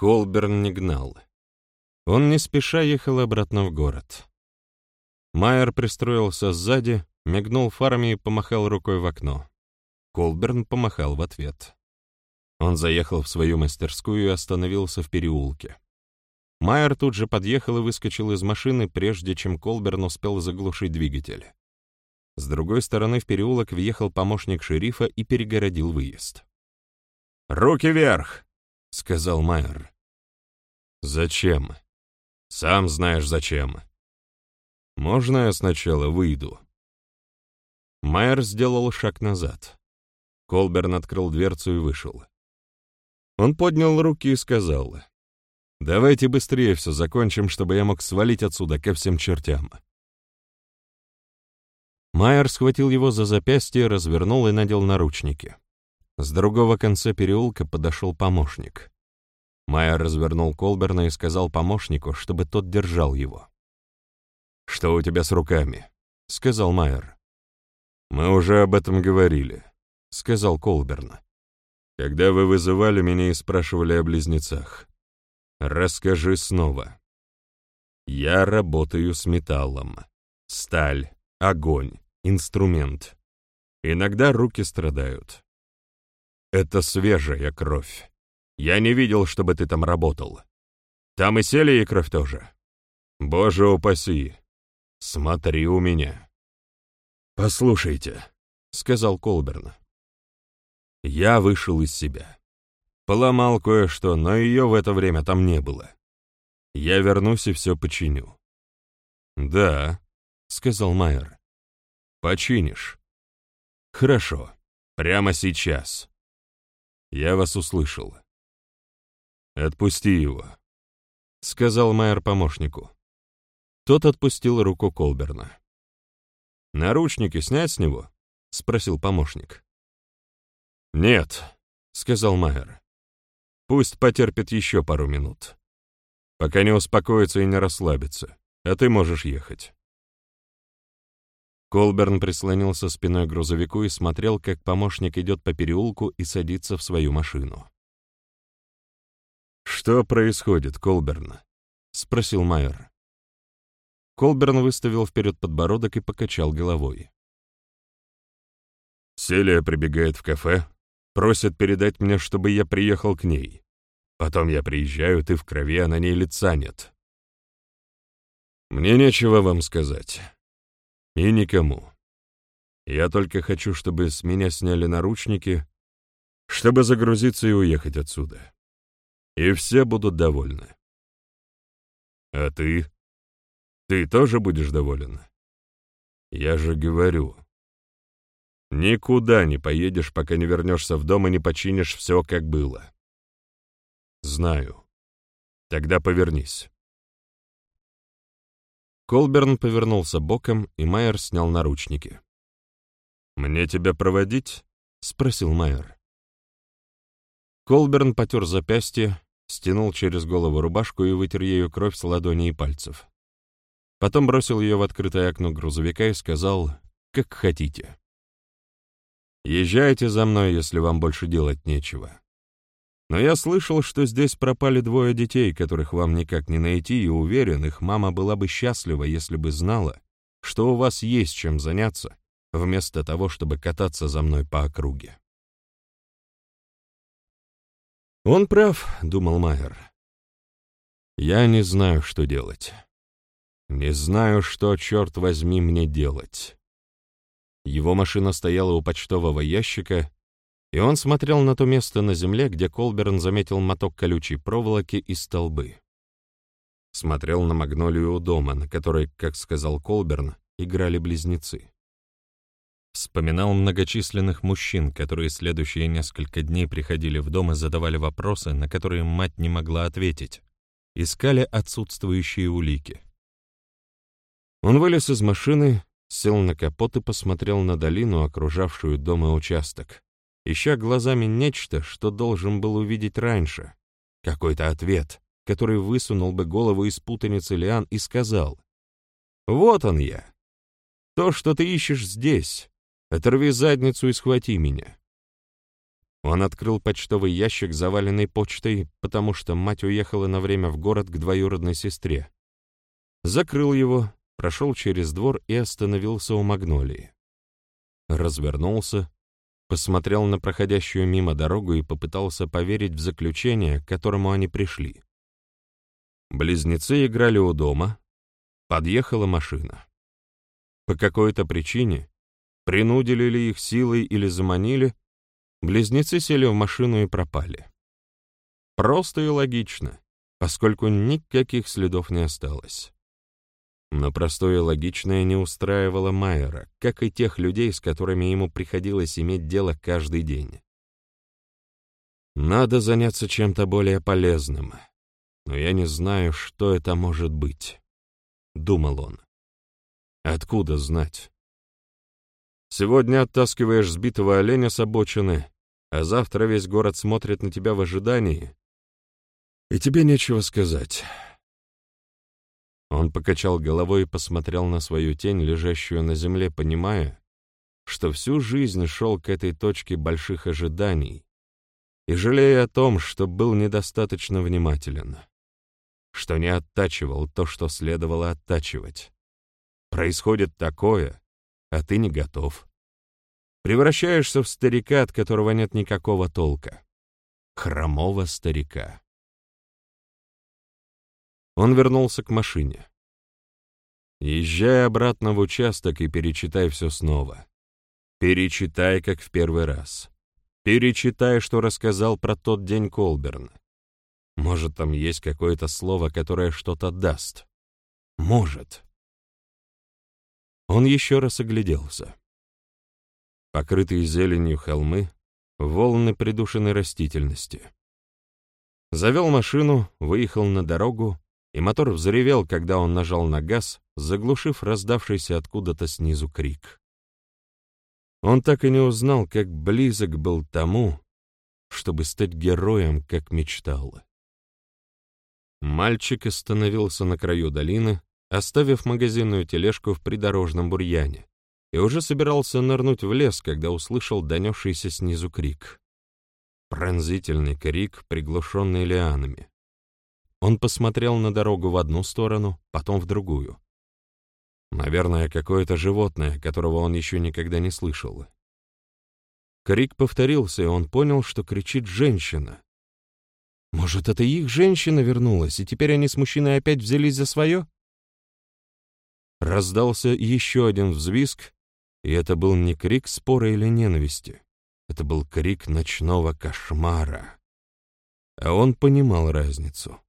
Колберн не гнал. Он не спеша ехал обратно в город. Майер пристроился сзади, мигнул фарами и помахал рукой в окно. Колберн помахал в ответ. Он заехал в свою мастерскую и остановился в переулке. Майер тут же подъехал и выскочил из машины, прежде чем Колберн успел заглушить двигатель. С другой стороны в переулок въехал помощник шерифа и перегородил выезд. «Руки вверх!» — сказал Майер. «Зачем?» «Сам знаешь, зачем». «Можно я сначала выйду?» Майер сделал шаг назад. Колберн открыл дверцу и вышел. Он поднял руки и сказал, «Давайте быстрее все закончим, чтобы я мог свалить отсюда ко всем чертям». Майер схватил его за запястье, развернул и надел наручники. С другого конца переулка подошел помощник. Майер развернул Колберна и сказал помощнику, чтобы тот держал его. «Что у тебя с руками?» — сказал Майер. «Мы уже об этом говорили», — сказал Колберн. «Когда вы вызывали меня и спрашивали о близнецах. Расскажи снова. Я работаю с металлом. Сталь, огонь, инструмент. Иногда руки страдают. Это свежая кровь. Я не видел, чтобы ты там работал. Там и сели и кровь тоже. Боже упаси. Смотри у меня. Послушайте, — сказал Колберн. Я вышел из себя. Поломал кое-что, но ее в это время там не было. Я вернусь и все починю. «Да», — сказал Майер. «Починишь». «Хорошо. Прямо сейчас». «Я вас услышал». «Отпусти его», — сказал Майер помощнику. Тот отпустил руку Колберна. «Наручники снять с него?» — спросил помощник. «Нет», — сказал Майер. «Пусть потерпит еще пару минут. Пока не успокоится и не расслабится, а ты можешь ехать». Колберн прислонился спиной к грузовику и смотрел, как помощник идет по переулку и садится в свою машину. «Что происходит, Колберн?» — спросил Майер. Колберн выставил вперед подбородок и покачал головой. Селия прибегает в кафе, просит передать мне, чтобы я приехал к ней. Потом я приезжаю, ты в крови, а на ней лица нет. Мне нечего вам сказать. И никому. Я только хочу, чтобы с меня сняли наручники, чтобы загрузиться и уехать отсюда. И все будут довольны. А ты? Ты тоже будешь доволен? Я же говорю, Никуда не поедешь, пока не вернешься в дом и не починишь все, как было. Знаю. Тогда повернись. Колберн повернулся боком, и Майер снял наручники. «Мне тебя проводить?» — спросил Майер. Колберн потер запястье, стянул через голову рубашку и вытер ею кровь с ладоней и пальцев. Потом бросил ее в открытое окно грузовика и сказал «как хотите». Езжайте за мной, если вам больше делать нечего. Но я слышал, что здесь пропали двое детей, которых вам никак не найти, и уверен, их мама была бы счастлива, если бы знала, что у вас есть чем заняться, вместо того, чтобы кататься за мной по округе. «Он прав», — думал Майер. «Я не знаю, что делать. Не знаю, что, черт возьми, мне делать». Его машина стояла у почтового ящика, и он смотрел на то место на земле, где Колберн заметил моток колючей проволоки и столбы. Смотрел на магнолию у дома, на которой, как сказал Колберн, играли близнецы. Вспоминал многочисленных мужчин, которые следующие несколько дней приходили в дом и задавали вопросы, на которые мать не могла ответить. Искали отсутствующие улики. Он вылез из машины, сел на капот и посмотрел на долину, окружавшую дом и участок, ища глазами нечто, что должен был увидеть раньше, какой-то ответ, который высунул бы голову из путаницы лиан и сказал «Вот он я! То, что ты ищешь здесь, оторви задницу и схвати меня!» Он открыл почтовый ящик, заваленный почтой, потому что мать уехала на время в город к двоюродной сестре. Закрыл его, прошел через двор и остановился у магнолии. Развернулся, посмотрел на проходящую мимо дорогу и попытался поверить в заключение, к которому они пришли. Близнецы играли у дома, подъехала машина. По какой-то причине, принудили ли их силой или заманили, Близнецы сели в машину и пропали. Просто и логично, поскольку никаких следов не осталось. Но простое и логичное не устраивало Майера, как и тех людей, с которыми ему приходилось иметь дело каждый день. Надо заняться чем-то более полезным, но я не знаю, что это может быть, — думал он. Откуда знать? Сегодня оттаскиваешь сбитого оленя с обочины, а завтра весь город смотрит на тебя в ожидании, и тебе нечего сказать. Он покачал головой и посмотрел на свою тень, лежащую на земле, понимая, что всю жизнь шел к этой точке больших ожиданий, и жалея о том, что был недостаточно внимателен, что не оттачивал то, что следовало оттачивать. Происходит такое, а ты не готов. Превращаешься в старика, от которого нет никакого толка. Хромого старика. Он вернулся к машине. Езжай обратно в участок и перечитай все снова. Перечитай, как в первый раз. Перечитай, что рассказал про тот день Колберн. Может, там есть какое-то слово, которое что-то даст. Может. Он еще раз огляделся. Покрытые зеленью холмы, волны придушенной растительности. Завел машину, выехал на дорогу, и мотор взревел, когда он нажал на газ, заглушив раздавшийся откуда-то снизу крик. Он так и не узнал, как близок был тому, чтобы стать героем, как мечтал. Мальчик остановился на краю долины, оставив магазинную тележку в придорожном бурьяне, и уже собирался нырнуть в лес, когда услышал донесшийся снизу крик. Пронзительный крик, приглушенный лианами. Он посмотрел на дорогу в одну сторону, потом в другую. Наверное, какое-то животное, которого он еще никогда не слышал. Крик повторился, и он понял, что кричит женщина. Может, это их женщина вернулась, и теперь они с мужчиной опять взялись за свое? Раздался еще один взвизг, и это был не крик спора или ненависти. Это был крик ночного кошмара. А он понимал разницу.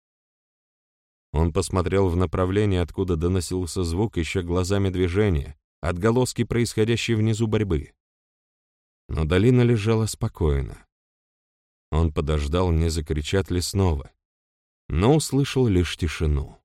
Он посмотрел в направлении, откуда доносился звук, еще глазами движения, отголоски происходящей внизу борьбы. Но долина лежала спокойно. Он подождал, не закричат ли снова, но услышал лишь тишину.